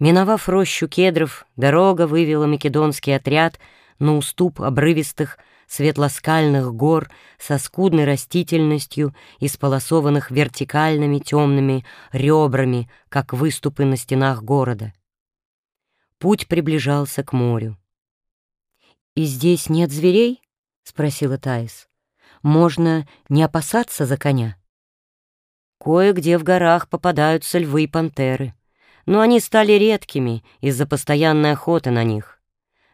Миновав рощу кедров, дорога вывела македонский отряд на уступ обрывистых светлоскальных гор со скудной растительностью, исполосованных вертикальными темными ребрами, как выступы на стенах города. Путь приближался к морю. «И здесь нет зверей?» — спросила Таис. «Можно не опасаться за коня?» Кое-где в горах попадаются львы и пантеры но они стали редкими из-за постоянной охоты на них.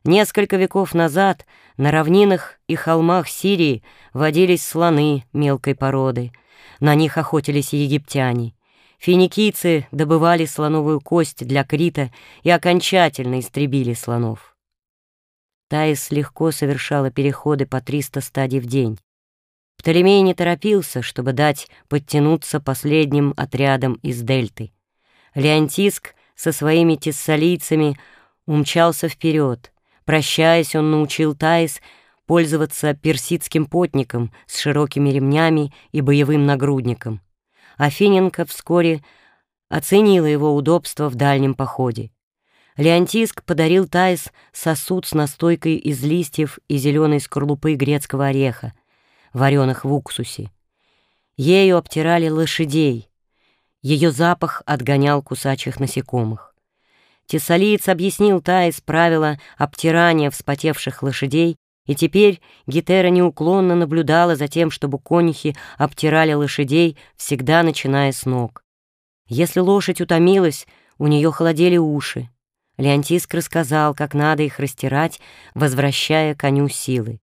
Несколько веков назад на равнинах и холмах Сирии водились слоны мелкой породы. На них охотились египтяне. Финикийцы добывали слоновую кость для Крита и окончательно истребили слонов. Таис легко совершала переходы по 300 стадий в день. Птолемей не торопился, чтобы дать подтянуться последним отрядам из Дельты. Леонтиск со своими тессалийцами умчался вперед. Прощаясь, он научил Таис пользоваться персидским потником с широкими ремнями и боевым нагрудником. Афиненко вскоре оценила его удобство в дальнем походе. Леонтиск подарил Таис сосуд с настойкой из листьев и зеленой скорлупы грецкого ореха, вареных в уксусе. Ею обтирали лошадей, ее запах отгонял кусачих насекомых. Тессалиец объяснил Таис правила обтирания вспотевших лошадей, и теперь Гетера неуклонно наблюдала за тем, чтобы конюхи обтирали лошадей, всегда начиная с ног. Если лошадь утомилась, у нее холодели уши. Леонтиск рассказал, как надо их растирать, возвращая коню силы.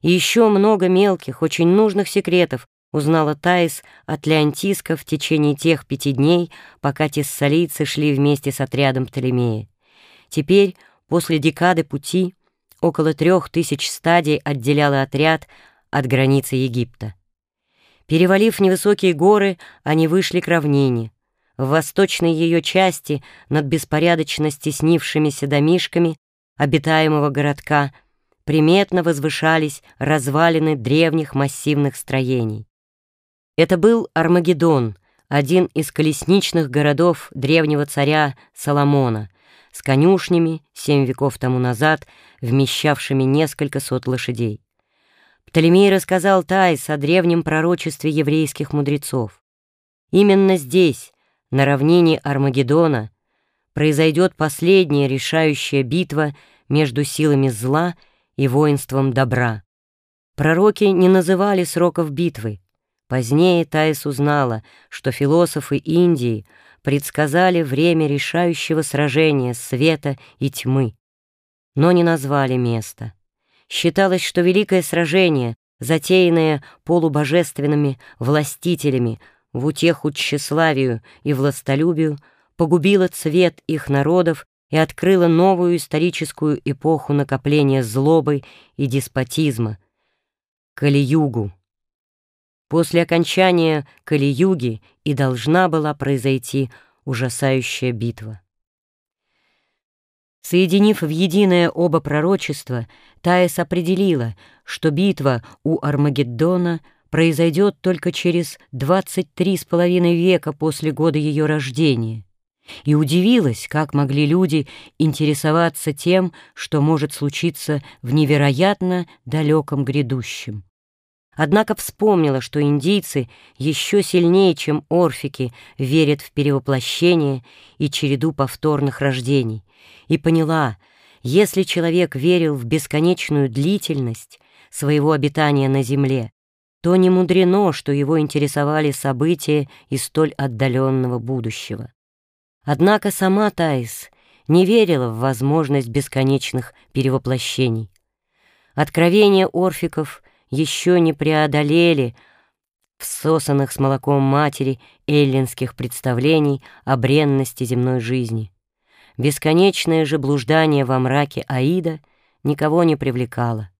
И еще много мелких, очень нужных секретов, узнала Таис от Леонтиска в течение тех пяти дней, пока тессалийцы шли вместе с отрядом Птолемея. Теперь, после декады пути, около трех тысяч стадий отделяла отряд от границы Египта. Перевалив невысокие горы, они вышли к равнине. В восточной ее части, над беспорядочно стеснившимися домишками обитаемого городка, приметно возвышались развалины древних массивных строений. Это был Армагеддон, один из колесничных городов древнего царя Соломона, с конюшнями, семь веков тому назад, вмещавшими несколько сот лошадей. Птолемей рассказал Таис о древнем пророчестве еврейских мудрецов. Именно здесь, на равнине Армагеддона, произойдет последняя решающая битва между силами зла и воинством добра. Пророки не называли сроков битвы, Позднее Таис узнала, что философы Индии предсказали время решающего сражения света и тьмы, но не назвали место. Считалось, что великое сражение, затеянное полубожественными властителями в утеху тщеславию и властолюбию, погубило цвет их народов и открыло новую историческую эпоху накопления злобы и деспотизма — Кали-югу. После окончания Кали-юги и должна была произойти ужасающая битва. Соединив в единое оба пророчества, Таис определила, что битва у Армагеддона произойдет только через 23 с половиной века после года ее рождения, и удивилась, как могли люди интересоваться тем, что может случиться в невероятно далеком грядущем. Однако вспомнила, что индийцы еще сильнее, чем орфики, верят в перевоплощение и череду повторных рождений, и поняла, если человек верил в бесконечную длительность своего обитания на земле, то не мудрено, что его интересовали события из столь отдаленного будущего. Однако сама Таис не верила в возможность бесконечных перевоплощений. Откровение орфиков — еще не преодолели всосанных с молоком матери эллинских представлений о бренности земной жизни. Бесконечное же блуждание во мраке Аида никого не привлекало.